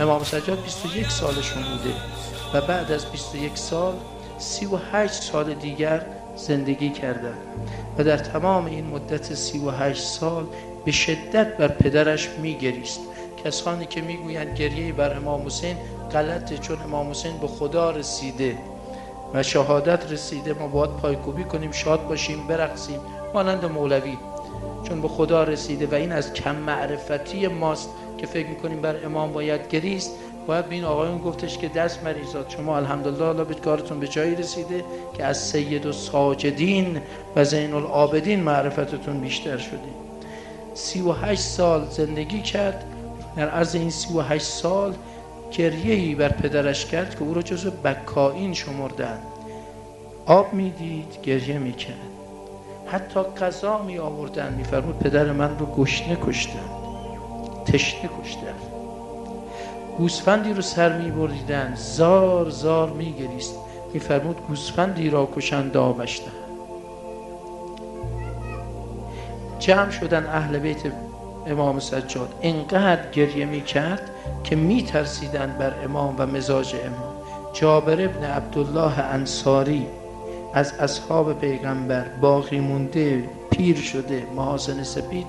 امام سجاد 21 سالشون بوده و بعد از 21 سال 38 سال دیگر زندگی کردن و در تمام این مدت 38 سال به شدت بر پدرش میگریست. کسانی که می‌گویند گریه بر امام حسین غلطه چون امام حسین به خدا رسیده و شهادت رسیده ما باید پایکوبی کنیم شاد باشیم برقصیم مانند مولوی چون به خدا رسیده و این از کم معرفتی ماست. که فکر می‌کنیم بر امام باید گریست. باید به این آقایون گفتش که دست مریضات شما الحمدلله الله کارتون به جایی رسیده که از سید و ساجدین و زین العابدین معرفتتون بیشتر شده. سی و هشت سال زندگی کرد. در عرض این سی و هشت سال گریهی بر پدرش کرد که او را جزو بکائین شمردن آب می‌دید گریه می‌کرد. حتی قضا می آوردن میفرمود پدر من رو گشنه کشتن تشنه کشتن گوسفندی رو سر می بریدن زار زار می گریست. میفرمود گوسفندی را کشند آبشتن جمع شدن اهل بیت امام سجاد. انقدر گریه می کرد که می ترسیدن بر امام و مزاج امام. جابر ابن عبدالله انصاری از اصحاب پیغمبر باقی مونده پیر شده محاسن سپید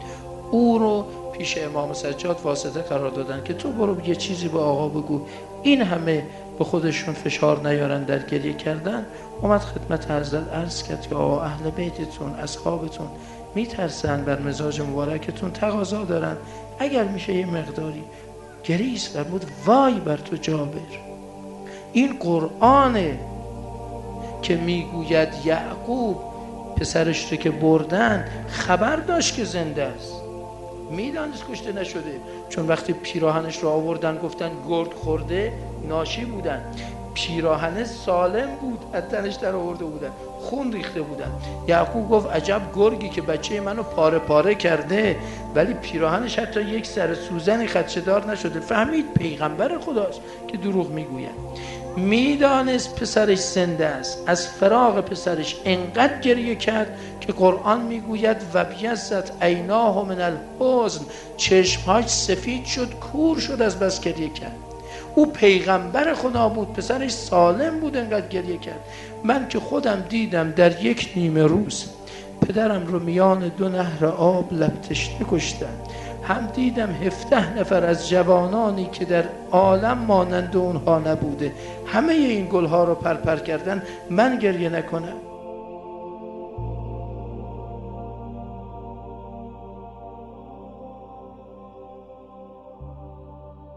او رو پیش امام سجاد واسطه قرار دادن که تو برو یه چیزی به آقا بگو. این همه به خودشون فشار نیارن در گریه کردن. اومد خدمت حضرت عرض کرد که آقا اهل بیتتون اصحابتون میترسن بر مزاج مبارکتون تقاضا دارن. اگر میشه یه مقداری گریز بود وای بر تو جابر این قرآنه که می‌گوید یعقوب پسرش رو که بردن خبر داشت که زنده است. می‌دانست کشته نشده. چون وقتی پیراهنش رو آوردن گفتن گرد خورده ناشی بودن. پیراهن سالم بود از تنش در آورده بودن خون ریخته بودن. یعقوب گفت عجب گرگی که بچه منو پاره پاره کرده ولی پیراهنش حتی یک سر سوزنی خدشدار نشده. فهمید پیغمبر خداست که دروغ می‌گوید. می‌دانست پسرش زنده است. از فراغ پسرش انقدر گریه کرد که قرآن می‌گوید و بیزت عیناه من الحزن چشمهاش سفید شد کور شد از بس گریه کرد. او پیغمبر خدا بود پسرش سالم بود انقدر گریه کرد. من که خودم دیدم در یک نیمه روز پدرم رو میان دو نهر آب لبتشته کشتن. هم دیدم هفته نفر از جوانانی که در عالم مانند اونها نبوده. همه این گلها رو پرپر کردن من گریه نکنم.